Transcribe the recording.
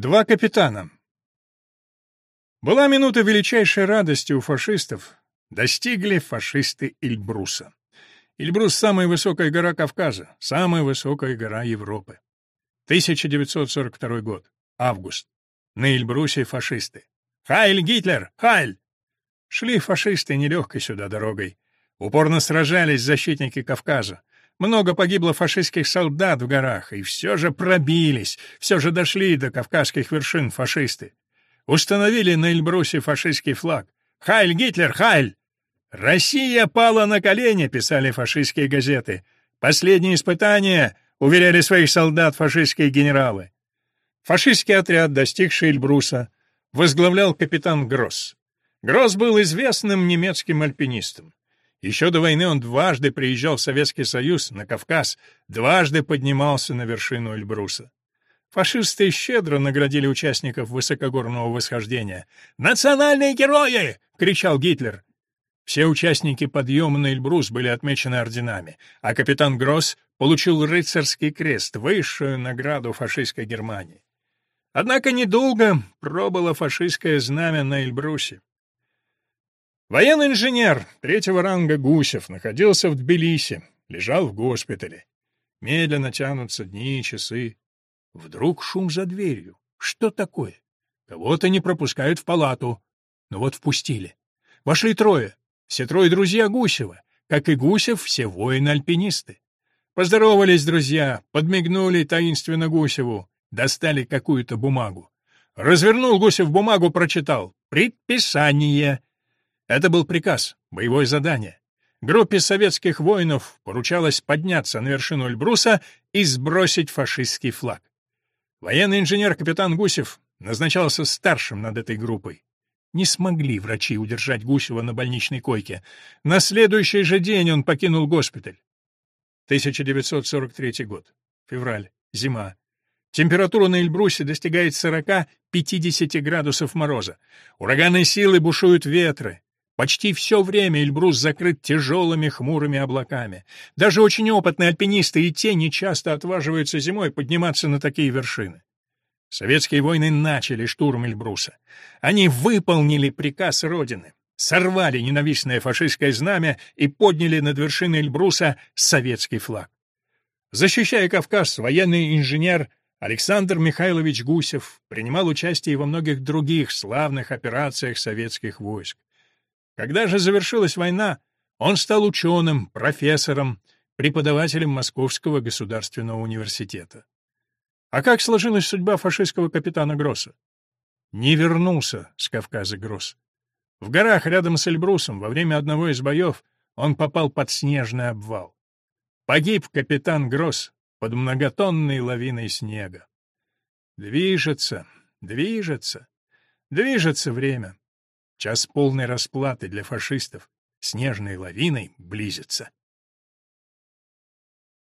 Два капитана. Была минута величайшей радости у фашистов. Достигли фашисты Эльбруса. Эльбрус — самая высокая гора Кавказа, самая высокая гора Европы. 1942 год. Август. На Эльбрусе фашисты. «Хайль, Гитлер! Хайль!» Шли фашисты нелегкой сюда дорогой. Упорно сражались защитники Кавказа. Много погибло фашистских солдат в горах, и все же пробились, все же дошли до кавказских вершин фашисты. Установили на Эльбрусе фашистский флаг. «Хайль, Гитлер, Хайль!» «Россия пала на колени», — писали фашистские газеты. «Последние испытания», — уверяли своих солдат фашистские генералы. Фашистский отряд, достигший Эльбруса, возглавлял капитан Гросс. Гросс был известным немецким альпинистом. Еще до войны он дважды приезжал в Советский Союз, на Кавказ, дважды поднимался на вершину Эльбруса. Фашисты щедро наградили участников высокогорного восхождения. «Национальные герои!» — кричал Гитлер. Все участники подъема на Эльбрус были отмечены орденами, а капитан Гросс получил рыцарский крест, высшую награду фашистской Германии. Однако недолго пробыло фашистское знамя на Эльбрусе. Военный инженер третьего ранга Гусев находился в Тбилиси, лежал в госпитале. Медленно тянутся дни и часы. Вдруг шум за дверью. Что такое? Кого-то не пропускают в палату. Но вот впустили. Вошли трое. Все трое друзья Гусева. Как и Гусев, все воины-альпинисты. Поздоровались друзья, подмигнули таинственно Гусеву, достали какую-то бумагу. Развернул Гусев бумагу, прочитал. «Предписание. Это был приказ, боевое задание. Группе советских воинов поручалось подняться на вершину Эльбруса и сбросить фашистский флаг. Военный инженер капитан Гусев назначался старшим над этой группой. Не смогли врачи удержать Гусева на больничной койке. На следующий же день он покинул госпиталь. 1943 год. Февраль. Зима. Температура на Эльбрусе достигает 40-50 градусов мороза. Ураганные силы бушуют ветры. Почти все время Эльбрус закрыт тяжелыми хмурыми облаками. Даже очень опытные альпинисты и те нечасто отваживаются зимой подниматься на такие вершины. Советские войны начали штурм Эльбруса. Они выполнили приказ Родины, сорвали ненавистное фашистское знамя и подняли над вершиной Эльбруса советский флаг. Защищая Кавказ, военный инженер Александр Михайлович Гусев принимал участие во многих других славных операциях советских войск. Когда же завершилась война, он стал ученым, профессором, преподавателем Московского государственного университета. А как сложилась судьба фашистского капитана Гросса? Не вернулся с Кавказа Гросс. В горах рядом с Эльбрусом во время одного из боев он попал под снежный обвал. Погиб капитан Гросс под многотонной лавиной снега. Движется, движется, движется время. Час полной расплаты для фашистов снежной лавиной близится.